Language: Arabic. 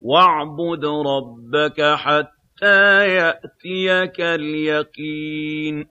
وَاعْبُدْ رَبَّكَ حَتَّىٰ يَأْتِيَكَ الْيَقِينُ.